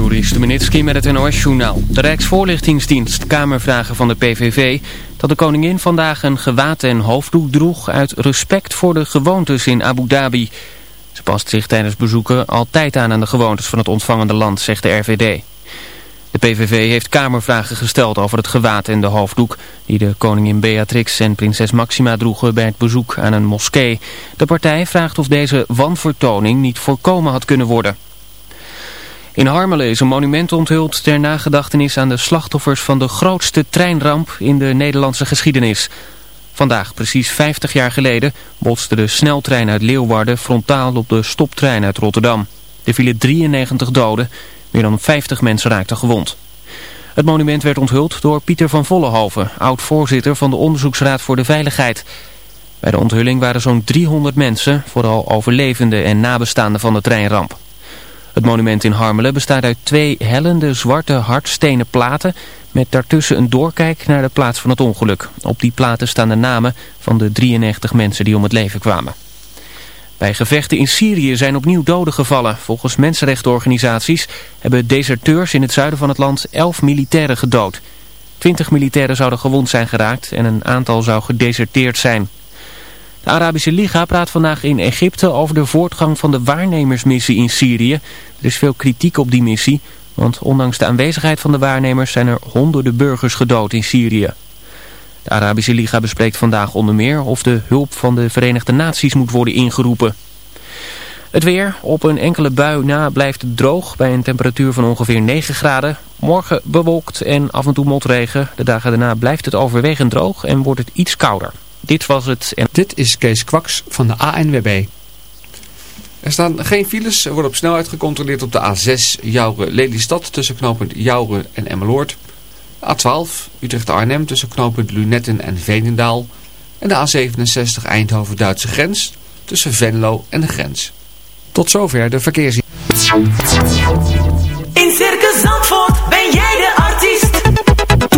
Juri Stubenitski met het NOS-journaal. De Rijksvoorlichtingsdienst Kamervragen van de PVV... dat de koningin vandaag een gewaad en hoofddoek droeg... uit respect voor de gewoontes in Abu Dhabi. Ze past zich tijdens bezoeken altijd aan aan de gewoontes van het ontvangende land, zegt de RVD. De PVV heeft Kamervragen gesteld over het gewaad en de hoofddoek... die de koningin Beatrix en prinses Maxima droegen bij het bezoek aan een moskee. De partij vraagt of deze wanvertoning niet voorkomen had kunnen worden. In Harmelen is een monument onthuld ter nagedachtenis aan de slachtoffers van de grootste treinramp in de Nederlandse geschiedenis. Vandaag, precies 50 jaar geleden, botste de sneltrein uit Leeuwarden frontaal op de stoptrein uit Rotterdam. Er vielen 93 doden, meer dan 50 mensen raakten gewond. Het monument werd onthuld door Pieter van Vollenhoven, oud-voorzitter van de Onderzoeksraad voor de Veiligheid. Bij de onthulling waren zo'n 300 mensen, vooral overlevenden en nabestaanden van de treinramp. Het monument in Harmelen bestaat uit twee hellende zwarte hardstenen platen met daartussen een doorkijk naar de plaats van het ongeluk. Op die platen staan de namen van de 93 mensen die om het leven kwamen. Bij gevechten in Syrië zijn opnieuw doden gevallen. Volgens mensenrechtenorganisaties hebben deserteurs in het zuiden van het land 11 militairen gedood. 20 militairen zouden gewond zijn geraakt en een aantal zou gedeserteerd zijn. De Arabische Liga praat vandaag in Egypte over de voortgang van de waarnemersmissie in Syrië. Er is veel kritiek op die missie, want ondanks de aanwezigheid van de waarnemers zijn er honderden burgers gedood in Syrië. De Arabische Liga bespreekt vandaag onder meer of de hulp van de Verenigde Naties moet worden ingeroepen. Het weer, op een enkele bui na blijft het droog bij een temperatuur van ongeveer 9 graden. Morgen bewolkt en af en toe motregen. De dagen daarna blijft het overwegend droog en wordt het iets kouder. Dit was het. En... Dit is Kees Kwaks van de ANWB. Er staan geen files. Er wordt op snelheid gecontroleerd op de A6 Jouren-Lelystad tussen knooppunt Jouren en Emmeloord. A12 Utrecht-Arnhem tussen knooppunt Lunetten en Veenendaal. En de A67 Eindhoven-Duitse grens tussen Venlo en de grens. Tot zover de verkeers. In Circus Zandvoort ben jij de.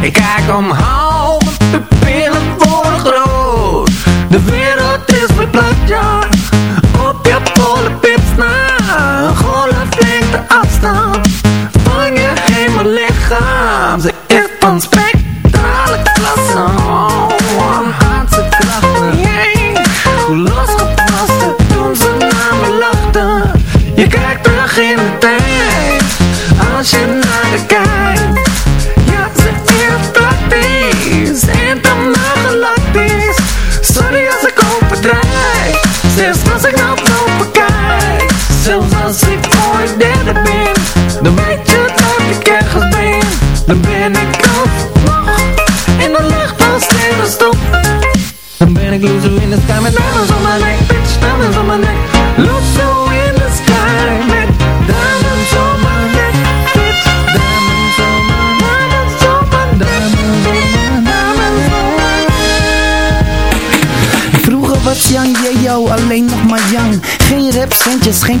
Ik kijk omhoog, als ik ooit derde ben. Dan weet je dat ik ergens ben. Dan ben ik nog In de lucht als sterrenstof Dan ben ik loser in de sky met diamonds om mijn nek Bitch, diamonds om mijn nek. Loser in the sky met diamonds om mijn nek Bitch, diamonds om mijn diamonds om mijn diamonds om mijn diamonds Vroeger was Jan, jou alleen nog maar Jan. Geen rapcentjes, geen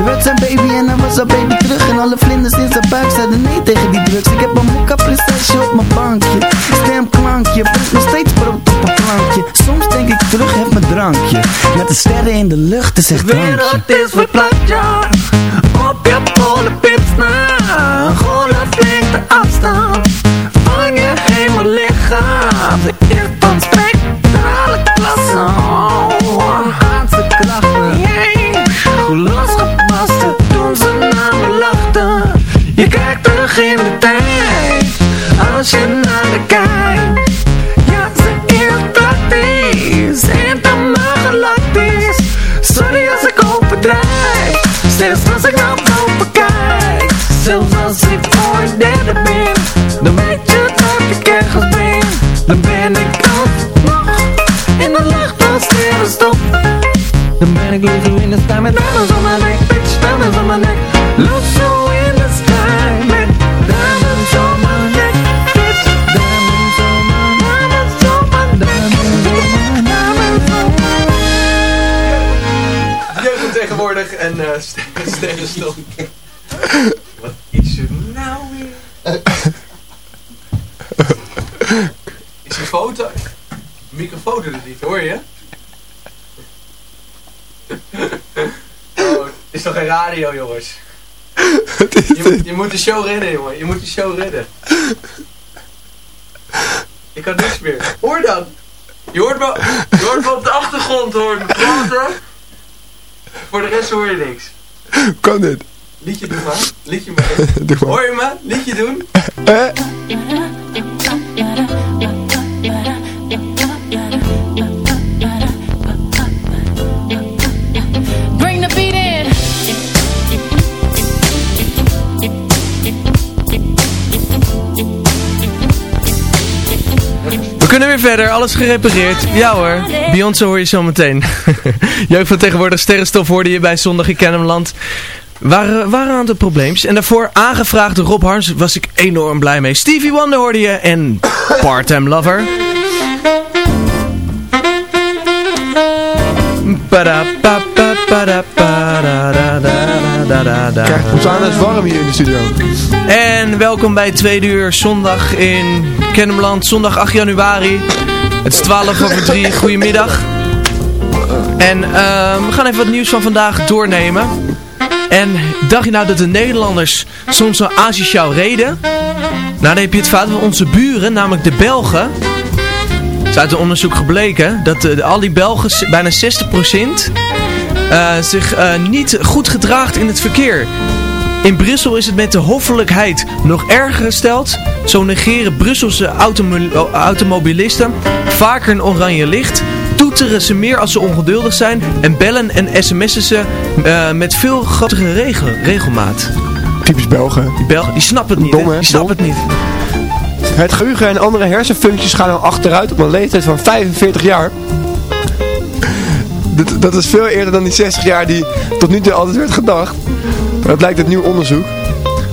Ze werd zijn baby en hij was haar baby terug. En alle vlinders in zijn buik zeiden nee tegen die drugs. Ik heb een mokka prinsesje op mijn bankje. Stemklankje, brengt nog steeds brood op een plankje. Soms denk ik terug, heb mijn drankje. Met de sterren in de lucht, is echt De wereld is verplaatst, ja. Op je polenpips na Golflengte afstand. Van je hemel lichaam. De is van spectrale klasse als ik voor een derde ben Dan weet je dat ik ergens ben. Dan ben ik alsnog In de lucht als sterrenstof Dan ben ik liever in de sky met om mijn nek Bitch, diamonds om mijn nek. Look so in the sky met diamonds om mijn nek Bitch, diamonds om mijn diamonds om mijn diamonds om mijn diamonds om mijn Jeugd tegenwoordig en uh, sterrenstof. Wat is er nou weer? Is een foto? Microfoon doet het niet, hoor je? Oh, het is toch geen radio, jongens? Je, moet- je moet de show redden, jongen. Je moet de show redden. Ik kan niks meer. Hoor dan. Je hoort me, je hoort me op de achtergrond hoor praten. Voor de rest hoor je niks. Kan dit? Liedje doen maar. Liedje maar. Doe maar. Hoor je me? Liedje doen. Eh? Weer verder, alles gerepareerd. Ja hoor, Beyoncé hoor je zo meteen. Jeugd van tegenwoordig sterrenstof hoorde je bij Zondag in Kennemerland. Waren, waren een aantal probleempjes. En daarvoor aangevraagd Rob Harms was ik enorm blij mee. Stevie Wonder hoorde je en Part-Time Lover. Aan, het is warm hier in de studio. En welkom bij tweede uur zondag in Kennemerland, zondag 8 januari. Het is 12 over 3, goedemiddag. En we gaan even wat nieuws van vandaag doornemen. En dacht je nou dat de Nederlanders soms zo asociaal reden? Nou, dan heb je het fout van onze buren, namelijk de Belgen. Het is uit een onderzoek gebleken dat al die Belgen, bijna 60%, eh, zich eh, niet goed gedraagt in het verkeer. In Brussel is het met de hoffelijkheid nog erger gesteld. Zo negeren Brusselse automo automobilisten vaker een oranje licht. Toeteren ze meer als ze ongeduldig zijn. En bellen en sms'en ze eh, met veel grotere regel regelmaat. Typisch Belgen. Die Belgen, die snappen het niet. Dom, hè? hè? Die snappen het niet. Het geheugen en andere hersenfuncties gaan al achteruit op een leeftijd van 45 jaar. Dat, is veel eerder dan die 60 jaar die tot nu toe altijd werd gedacht. Dat blijkt uit nieuw onderzoek.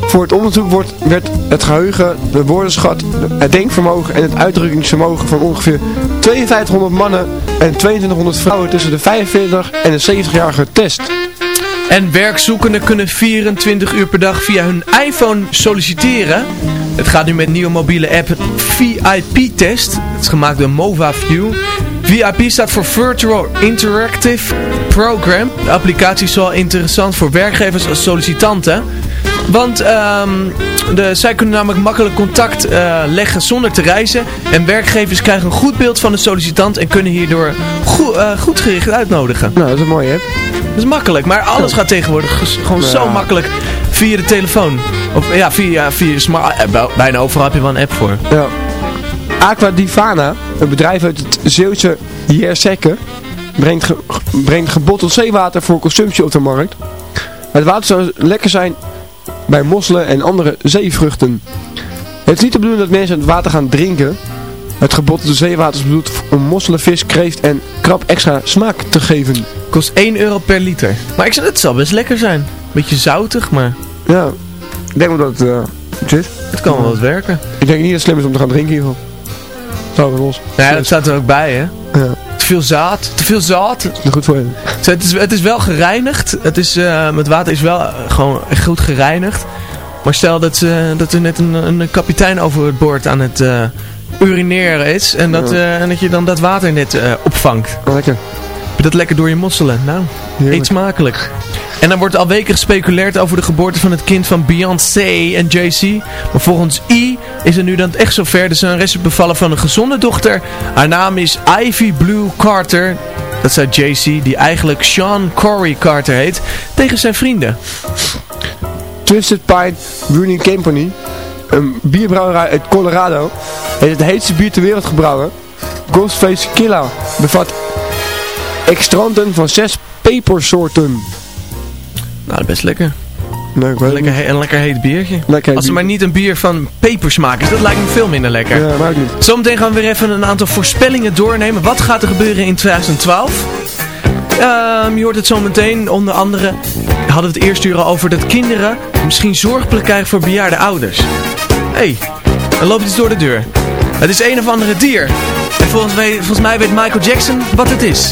Voor het onderzoek wordt, werd het geheugen, de woordenschat, het denkvermogen en het uitdrukkingsvermogen van ongeveer 5200 mannen en 2200 vrouwen tussen de 45 en de 70 jaar getest. En werkzoekenden kunnen 24 uur per dag via hun iPhone solliciteren. Het gaat nu met nieuwe mobiele app VIP-test. Het is gemaakt door MovaView. VIP staat voor Virtual Interactive Program. De applicatie is wel interessant voor werkgevers als sollicitanten. Want ehm, de, zij kunnen namelijk makkelijk contact eh, leggen zonder te reizen. En werkgevers krijgen een goed beeld van de sollicitant en kunnen hierdoor goed, goed gericht uitnodigen. Nou, dat is een mooie app. Dat is makkelijk, maar alles gaat tegenwoordig gewoon Ja. zo makkelijk via de telefoon. Of ja, via, via smart, eh, bij- bijna overal heb je wel een app voor. Ja. Aqua Divana, een bedrijf uit het Zeeuwse Jersekke, brengt, ge brengt gebotteld zeewater voor consumptie op de markt. Het water zou lekker zijn bij mosselen en andere zeevruchten. Het is niet de bedoeling dat mensen het water gaan drinken. Het gebottelde zeewater is bedoeld om mosselen, vis, kreeft en krab extra smaak te geven. Kost 1 euro per liter. Maar ik zeg, het zal best lekker zijn. Beetje zoutig, maar Ja, ik denk wel dat het uh, zit. het kan wel wat werken. Ik denk niet dat het slim is om te gaan drinken in ieder geval. Ja, dat staat er ook bij, hè. Ja. Te veel zaad, te veel zaad. Is goed voor je. Zo, Het is, het is wel gereinigd. Het, is, eh, het water is wel eh, gewoon goed gereinigd. Maar stel dat, ze dat er net een, een kapitein over het boord aan het eh, urineren is. En dat, Ja. eh, en dat je dan dat water net eh, opvangt. Lekker. Heb je dat lekker door je mosselen? Nou, Heerlijk. eet smakelijk. En dan wordt al weken gespeculeerd over de geboorte van het kind van Beyoncé en Jay-Z. Maar volgens I is het nu dan echt zover. Er is een rest bevallen van een gezonde dochter. Haar naam is Ivy Blue Carter. Dat zei Jay-Z, die eigenlijk Sean Corey Carter heet, tegen zijn vrienden. Twisted Pine Brewing Company, een bierbrouwerij uit Colorado, heeft het heetste bier ter wereld gebrouwen. Ghostface Killa bevat extranten van zes pepersoorten. Nou, best lekker. Nou, lekker een lekker heet biertje. Lekker Als ze maar niet een bier van peper maken, dat lijkt me veel minder lekker. Ja, maakt niet. Zometeen gaan we weer even een aantal voorspellingen doornemen. Wat gaat er gebeuren in 2012? Um, ehm, je hoort het zo meteen. Onder andere hadden we het eerst uur al over dat kinderen misschien zorgplek krijgen voor bejaarde ouders. hey, er loopt iets door de deur. Het is een of andere dier. En volgens mij, volgens mij weet Michael Jackson wat het is.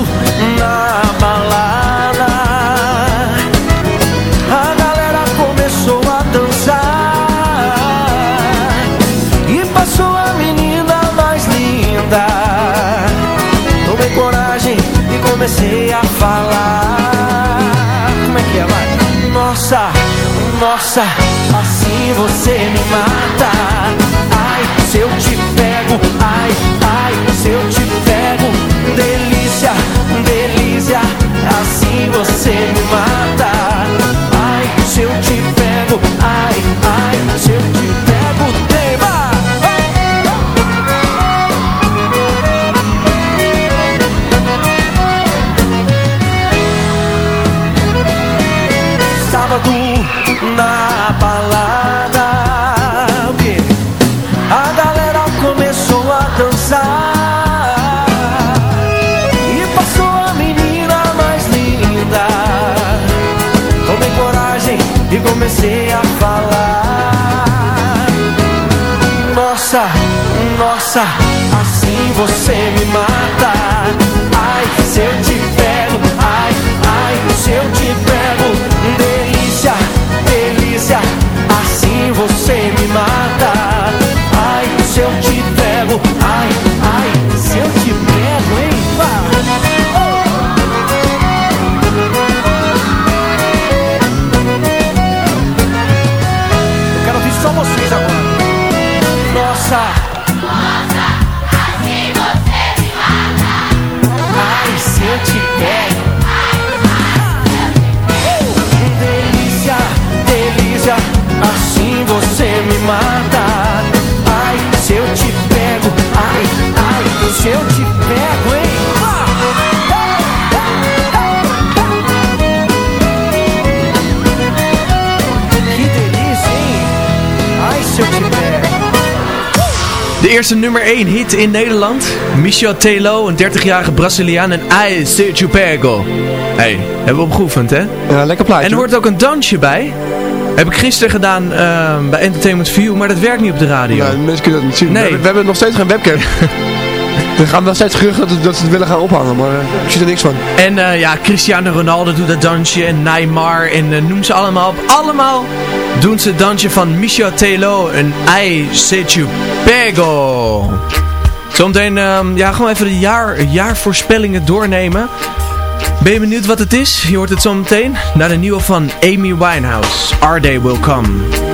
comecei a falar. Como é que é, vai? Nossa, nossa, assim você me mata. dança. Eerste nummer 1 hit in Nederland. Michel Telo, een 30-jarige Braziliaan en I Say Chupego. Hey, hebben we opgeoefend hè? Ja, lekker plaatje. En er hoort ook een dansje bij. Heb ik gisteren gedaan ehm, bij Entertainment View, maar dat werkt niet op de radio. Ja, mensen kunnen dat niet zien. Nee. We hebben nog steeds geen webcam. er gaan wel steeds geruchten dat, dat ze het willen gaan ophangen, maar eh, ik zie er niks van. En eh, ja, Cristiano Ronaldo doet dat dansje en Neymar en eh, noem ze allemaal op. Allemaal doen ze het dansje van Michel Telo en I Set You Pego. Zometeen, ehm, ja, gewoon even de jaar, jaarvoorspellingen doornemen. Ben je benieuwd wat het is? Je hoort het zo meteen naar de nieuwe van Amy Winehouse. Our Day Will Come.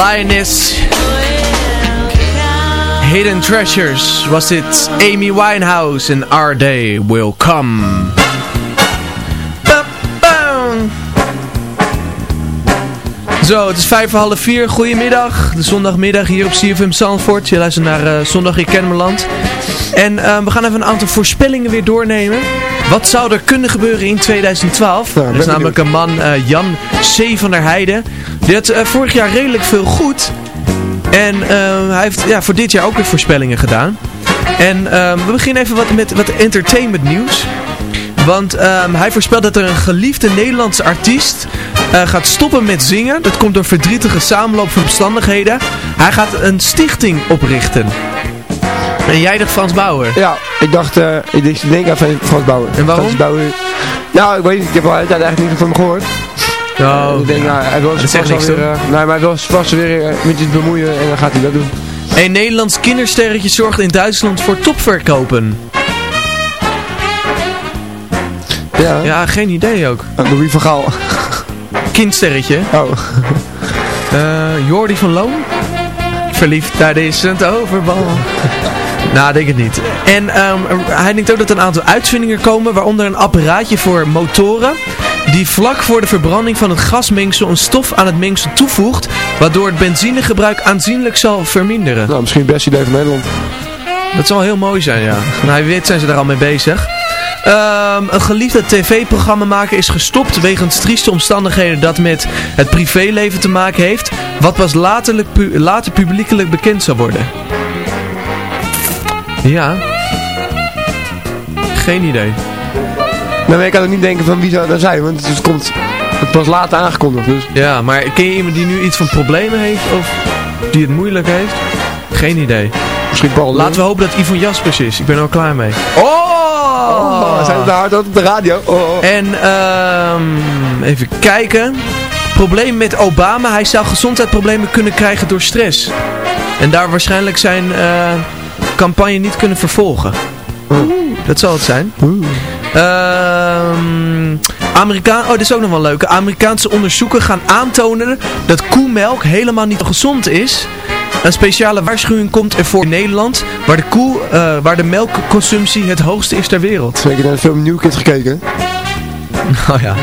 Lioness Hidden Treasures was dit Amy Winehouse en Our Day Will Come. Ba. Zo, het is vijf voor half vier. Goedemiddag. De zondagmiddag hier op CFM Zandvoort. Je luistert naar eh, Zondag in Kennemerland. En eh, we gaan even een aantal voorspellingen weer doornemen. Wat zou er kunnen gebeuren in 2012? Ja, er is namelijk een man, eh, Jan C. van der Heijden. Die had eh, vorig jaar redelijk veel goed. En eh, hij heeft ja, voor dit jaar ook weer voorspellingen gedaan. En eh, we beginnen even wat met wat entertainment nieuws. Want ehm, hij voorspelt dat er een geliefde Nederlandse artiest eh, gaat stoppen met zingen. Dat komt door verdrietige samenloop van omstandigheden. Hij gaat een stichting oprichten. En jij dacht Frans Bauer? Ja, ik dacht, eh ik denk- aan Frans Bauer. En waarom? Frans Bauer. Nou, ik weet niet, ik heb al tijd eigenlijk niet van hem gehoord. Oh, ik denk, nou, hij wil dat zich vast niks, weer, eh, nee, maar hij wil vast weer eh, met iets bemoeien en dan gaat hij dat doen. Een Nederlands kindersterretje zorgt in Duitsland voor topverkopen. Ja, Ja, geen idee ook. uh, Louis van Gaal. Kindsterretje. Oh, Eh Jordi van Loon? Verliefd, daar is het overbal. nou, denk het niet. En ehm, hij denkt ook dat er een aantal uitvindingen komen, waaronder een apparaatje voor motoren, die vlak voor de verbranding van het gasmengsel een stof aan het mengsel toevoegt, waardoor het benzinegebruik aanzienlijk zal verminderen. nou, misschien het beste idee van Nederland. Dat zal heel mooi zijn, ja. Nou, wie weet zijn ze daar al mee bezig. Ehm, een geliefde tv-programma maken is gestopt wegens trieste omstandigheden dat met het privéleven te maken heeft, wat pas pu- later publiekelijk bekend zal worden. Ja. Geen idee. Maar ik kan ook niet denken van wie zou dat zijn, want het komt het pas later aangekondigd. Dus. Ja, maar ken je iemand die nu iets van problemen heeft of die het moeilijk heeft? Geen idee. Misschien Paul Laten we hopen dat Yvonne Jaspers is. Ik ben er al klaar mee. Oh, zijn we daar hard op de radio? Oh, oh. En ehm even kijken. Probleem met Obama. Hij zou gezondheidsproblemen kunnen krijgen door stress. En daar waarschijnlijk zijn eh, campagne niet kunnen vervolgen. Dat zal het zijn. Ehm Amerikaan, oh, dit is ook nog wel leuk. Amerikaanse onderzoeken gaan aantonen dat koemelk helemaal niet gezond is. Een speciale waarschuwing komt ervoor in Nederland, waar de, koe, eh, waar de melkconsumptie het hoogste is ter wereld. Zeker naar de film New Kids gekeken. Oh ja.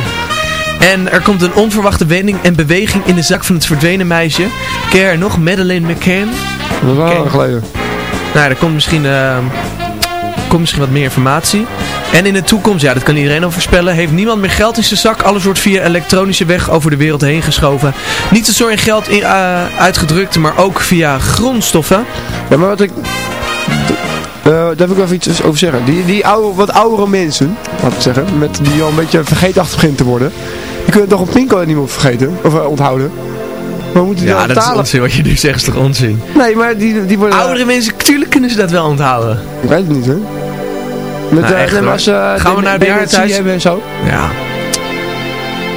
En er komt een onverwachte wending en beweging in de zak van het verdwenen meisje. Ken je nog? Madeleine McCann? Dat Oké. lang geleden. Nou, er komt misschien, eh, komt misschien wat meer informatie. En in de toekomst, ja, dat kan iedereen al voorspellen, heeft niemand meer geld in zijn zak. Alles wordt via elektronische weg over de wereld heen geschoven. Niet zo in geld in, eh, uitgedrukt, maar ook via grondstoffen. Ja, maar wat ik... eh, daar wil ik wel even iets over zeggen. Die, die oude, wat oudere mensen, laat ik zeggen, met, die al een beetje vergeetachtig beginnen te worden. Die kunnen toch een pincode niet meer vergeten, of eh, onthouden. Maar moeten die Ja, dat is onzin wat je nu zegt, is toch onzin? Nee, maar die, die worden... Oudere mensen, tuurlijk kunnen ze dat wel onthouden. Ik weet het niet, hè. Met, Nou, eh, echt, als, eh, Gaan we naar dementie bejaardentehuis? hebben en zo. Ja.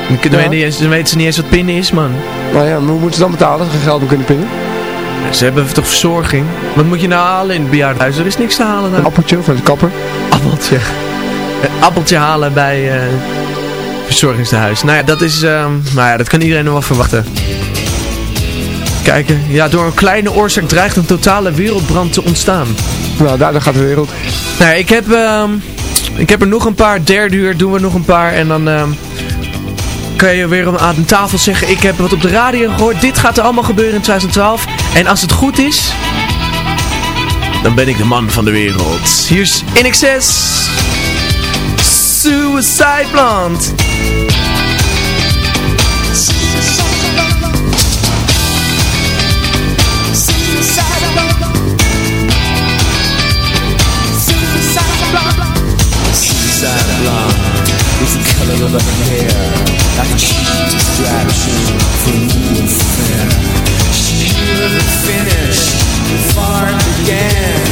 Dan, kunnen Ja. we niet eens, dan weten ze niet eens wat pinnen is, man. Nou ja, maar hoe moeten ze dan betalen als ze geen geld meer kunnen pinnen? Ze hebben toch verzorging? Wat moet je nou halen in het bejaardenhuis? Er is niks te halen Een daar. appeltje of een kapper. appeltje. Een appeltje halen bij eh verzorgingstehuis. Nou ja, dat is, ehm, nou ja, dat kan iedereen nog wel verwachten. Kijken, ja, door een kleine oorzaak dreigt een totale wereldbrand te ontstaan. Nou, daardoor gaat de wereld. Nou, ik heb, ehm, ik heb er nog een paar. Derde uur doen we nog een paar. En dan ehm, kan je weer aan de tafel zeggen. Ik heb wat op de radio gehoord. Dit gaat er allemaal gebeuren in 2012. En als het goed is, dan ben ik de man van de wereld. Hier is In Excess. Suicide Blonde. color of her hair Like a cheese strategy for new and fair. She was finish, began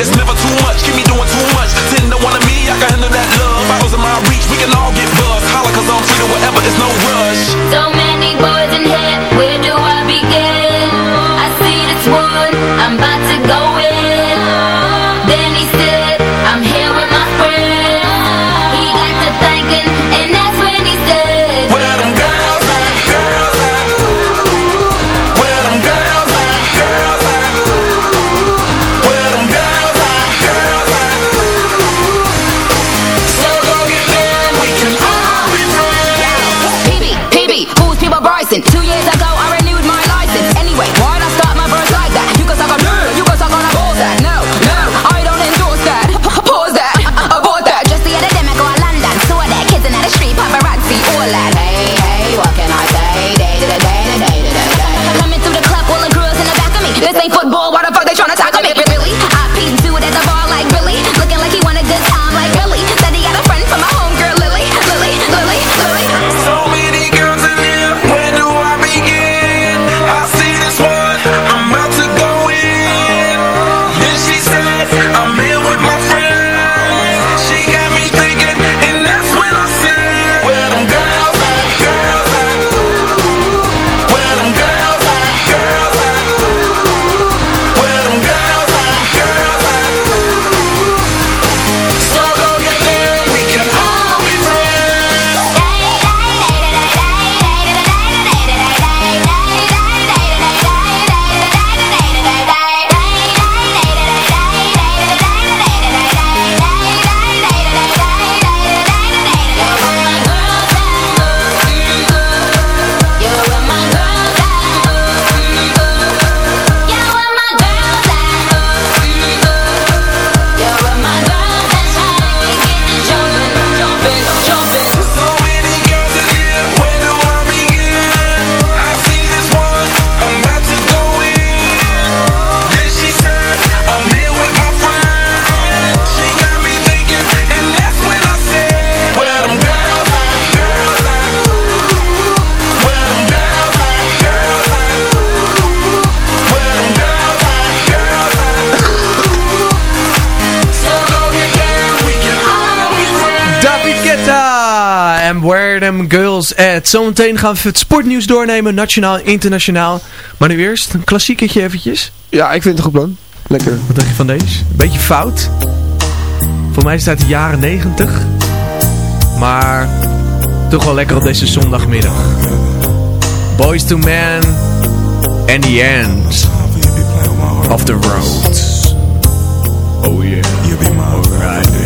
it's never too much Eagles eh, Zometeen gaan we het sportnieuws doornemen, nationaal, internationaal. Maar nu eerst een klassieketje eventjes. Ja, ik vind het goed plan. Lekker. Wat dacht je van deze? Beetje fout. Voor mij is het uit de jaren 90. Maar toch wel lekker op deze zondagmiddag. Boys to men and the end of the road. Oh yeah. You'll be my ride.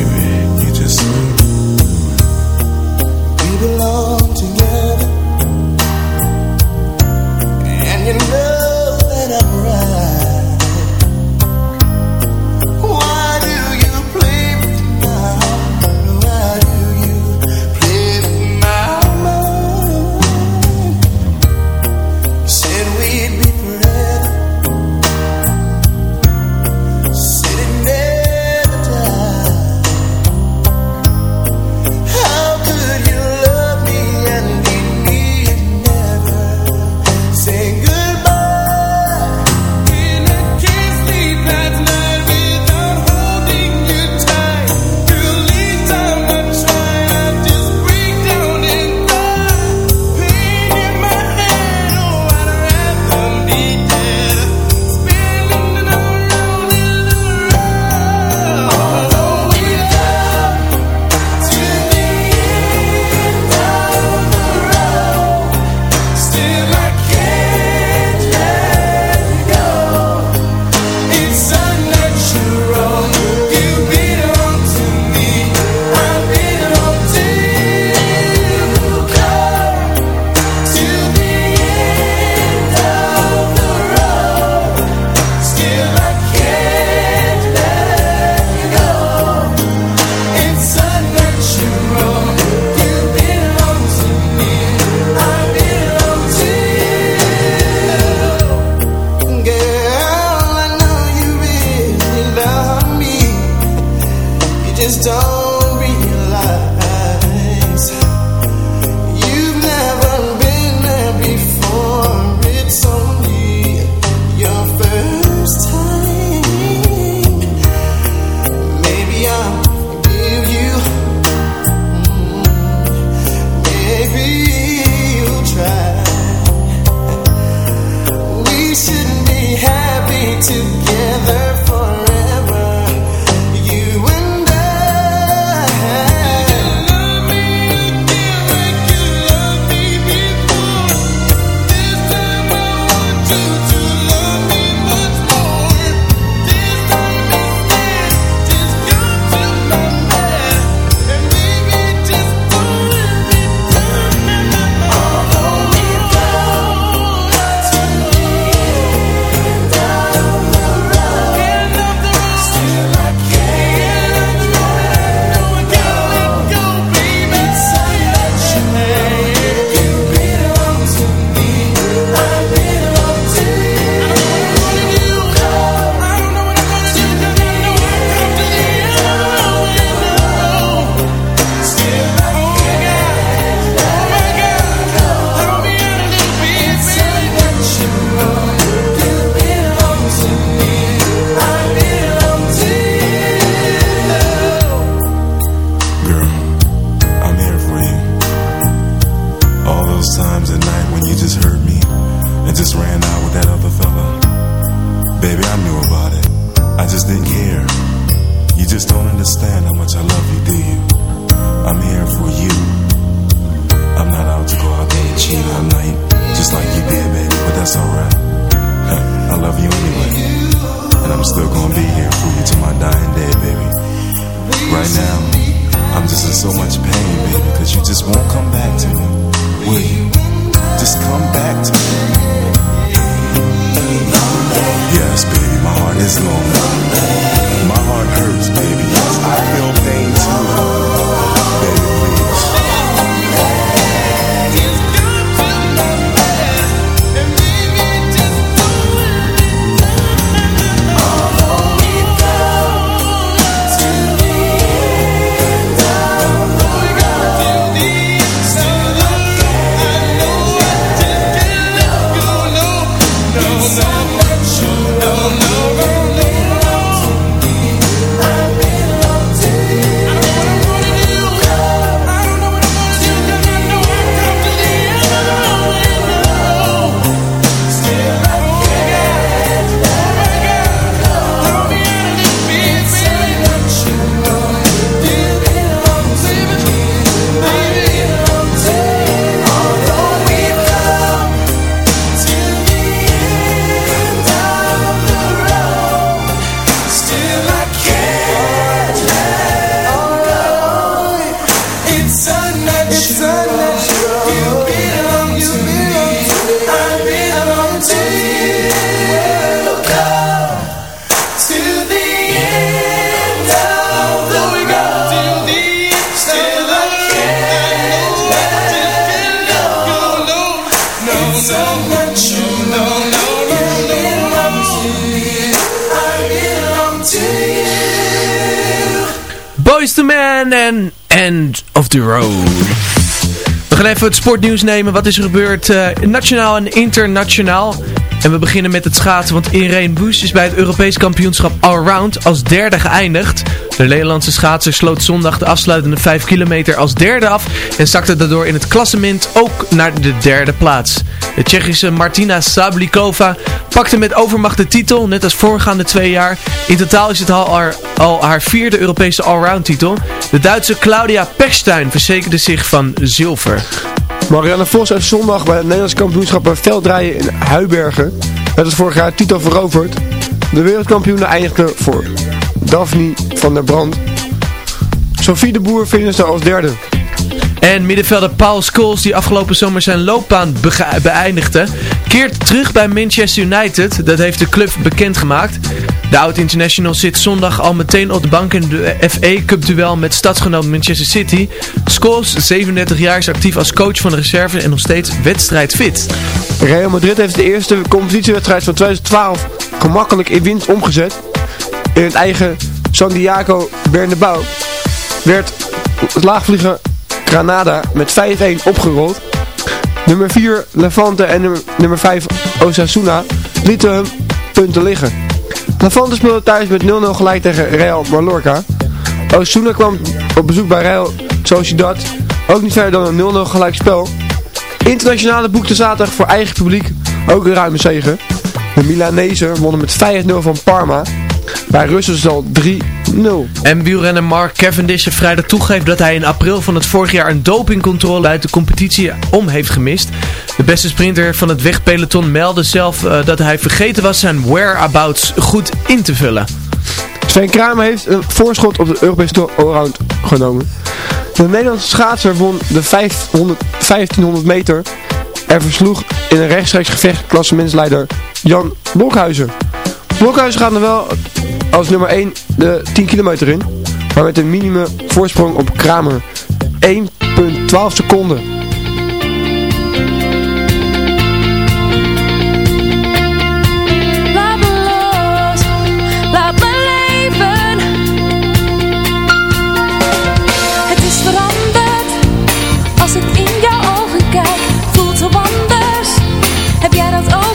We gaan even het sportnieuws nemen. Wat is er gebeurd eh, nationaal en internationaal? En we beginnen met het schaatsen, want Irene Wüst is bij het Europees kampioenschap Allround als derde geëindigd. De Nederlandse schaatser sloot zondag de afsluitende 5 kilometer als derde af en zakte daardoor in het klassement ook naar de derde plaats. De Tsjechische Martina Sablikova pakte met overmacht de titel, net als voorgaande twee jaar. In totaal is het al al haar vierde Europese Allround titel. De Duitse Claudia Pechstein verzekerde zich van zilver. Marianne Vos heeft zondag bij het Nederlands kampioenschap bij veldrijden in Huibergen. Net als vorig jaar titel veroverd. De wereldkampioenen eindigde voor Daphne van der Brand. Sophie de Boer finishte als derde. En middenvelder Paul Scholes, die afgelopen zomer zijn loopbaan beëindigde, keert terug bij Manchester United. Dat heeft de club bekendgemaakt. De oud-international zit zondag al meteen op de bank in de FA Cup duel met stadsgenoot Manchester City. Scholes, 37 jaar, is actief als coach van de reserve en nog steeds wedstrijdfit. Real Madrid heeft de eerste competitiewedstrijd van 2012 gemakkelijk in winst omgezet. In het eigen Santiago Bernabéu werd het laagvlieger Granada met 5-1 opgerold. Nummer 4 Levante en nummer 5 Osasuna lieten hun punten liggen. Levante speelde thuis met 0-0 gelijk tegen Real Mallorca. Osasuna kwam op bezoek bij Real Sociedad ook niet verder dan een 0-0 gelijk spel. Internationale boekte zaterdag voor eigen publiek ook een ruime zege. De Milanezen wonnen met 5-0 van Parma. Bij Russen is het al 3-0. En wielrenner Mark Cavendish heeft vrijdag toegegeven dat hij in april van het vorig jaar een dopingcontrole uit de competitie om heeft gemist. De beste sprinter van het wegpeloton meldde zelf eh, dat hij vergeten was zijn whereabouts goed in te vullen. Sven Kramer heeft een voorschot op de Europese Tour Allround genomen. De Nederlandse schaatser won de 500, 1500 meter en versloeg in een rechtstreeks gevecht klassementsleider Jan Blokhuizen. Blokhuizen gaat er wel als nummer 1 de 10 kilometer in, maar met een minimum voorsprong op Kramer. 1,12 seconden. Als ik in jouw ogen kijk, voelt zo anders. Heb jij dat ook?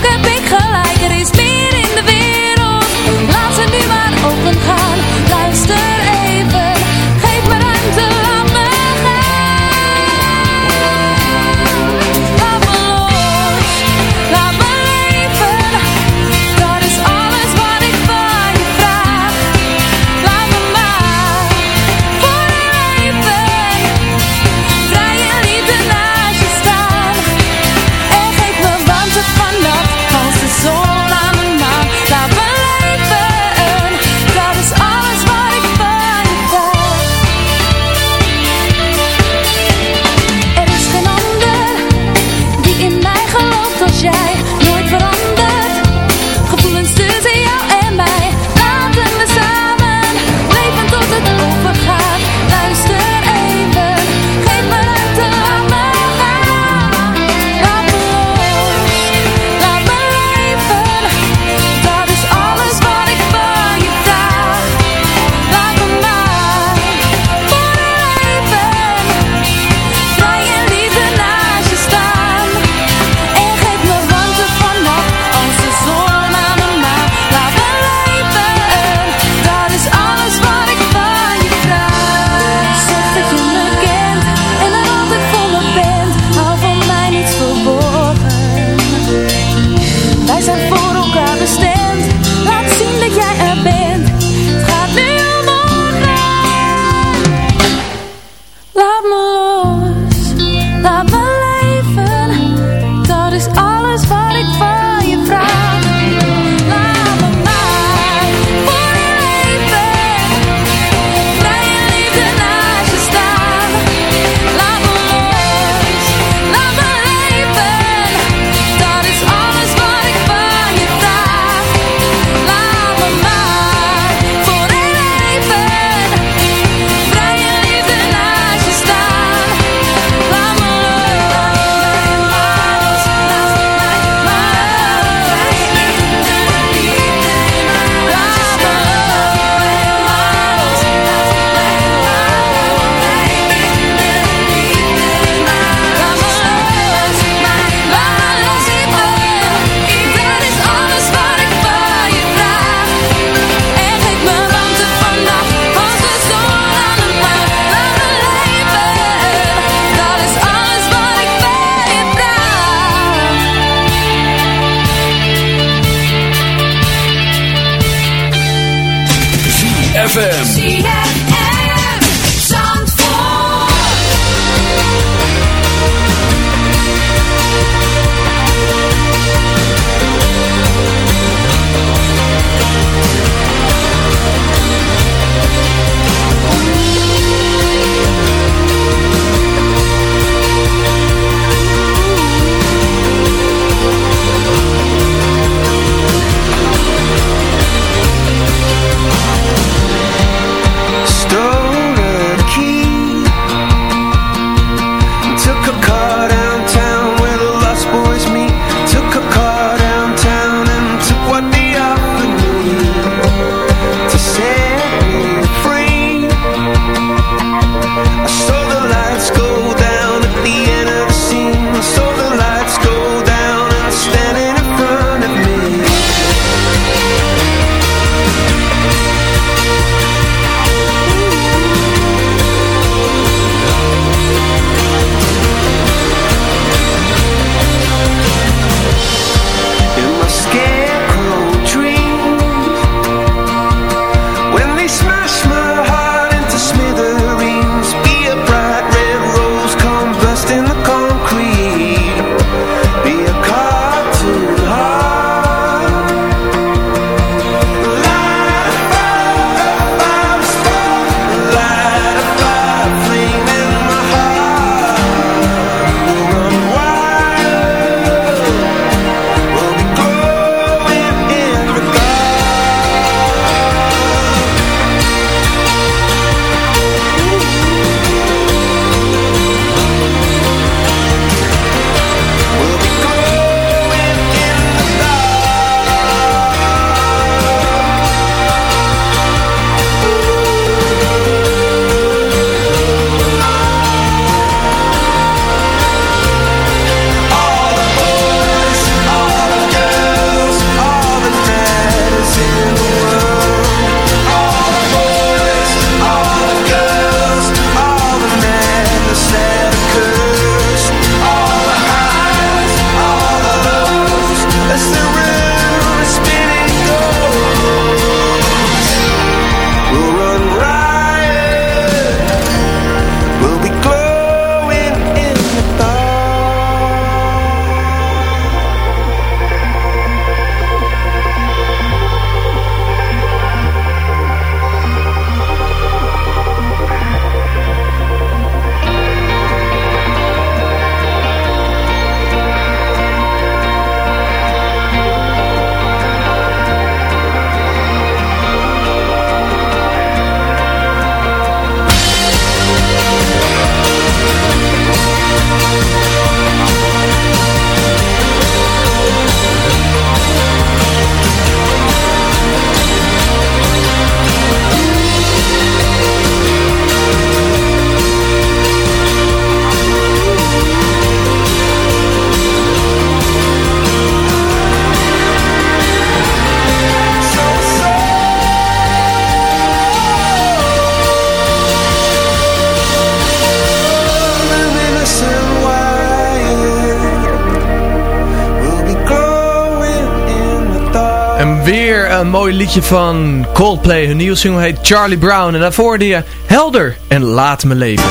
Liedje van Coldplay. Hun nieuwe single heet Charlie Brown. En daarvoor je Helder en Laat Me Leven.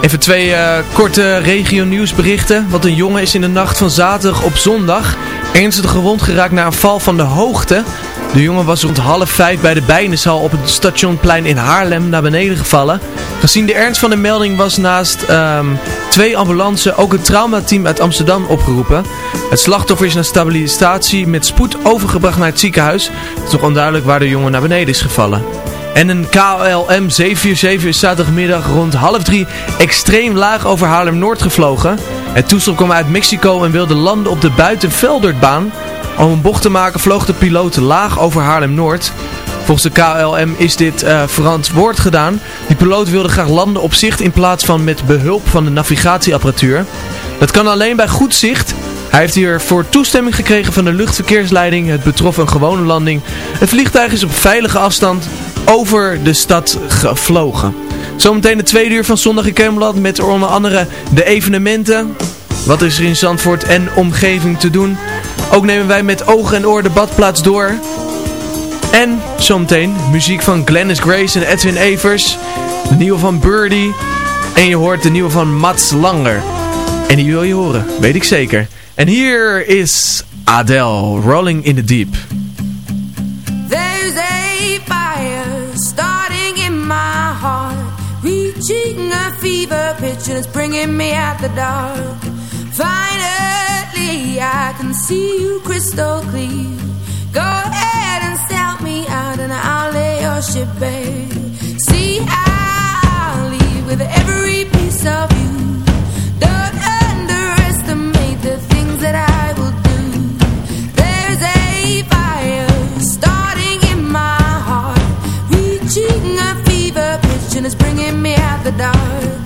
Even twee eh, korte regio nieuwsberichten. Want een jongen is in de nacht van zaterdag op zondag ernstig gewond geraakt na een val van de hoogte. De jongen was rond half vijf bij de Bijneshal op het stationplein in Haarlem naar beneden gevallen. Gezien de ernst van de melding was naast ehm, twee ambulances ook het traumateam uit Amsterdam opgeroepen. Het slachtoffer is naar stabilisatie met spoed overgebracht naar het ziekenhuis. Het is nog onduidelijk waar de jongen naar beneden is gevallen. En een KLM 747 is zaterdagmiddag rond half drie extreem laag over Haarlem-Noord gevlogen. Het toestel kwam uit Mexico en wilde landen op de Buitenveldertbaan. Om een bocht te maken vloog de piloot laag over Haarlem-Noord. Volgens de KLM is dit eh, verantwoord gedaan. Die piloot wilde graag landen op zicht in plaats van met behulp van de navigatieapparatuur. Dat kan alleen bij goed zicht. Hij heeft hiervoor toestemming gekregen van de luchtverkeersleiding. Het betrof een gewone landing. Het vliegtuig is op veilige afstand over de stad gevlogen. Zometeen de tweede uur van Zondag in Kermeland met onder andere de evenementen. Wat is er in Zandvoort en omgeving te doen? Ook nemen wij met ogen en oor de badplaats door. En zometeen muziek van Glennis Grace en Edwin Evers. De nieuwe van Birdie. En je hoort de nieuwe van Mats Langer. En die wil je horen, weet ik zeker. En hier is Adele, Rolling in the Deep. There's a fire starting in my heart. Reaching a fever pitch and it's bringing me out the dark. Finally I can see you crystal clear. Go ahead and say and I'll lay your ship bare. See, I leave with every piece of you. Don't underestimate the things that I will do. There's a fire starting in my heart, reaching a fever pitch, and it's bringing me out the dark.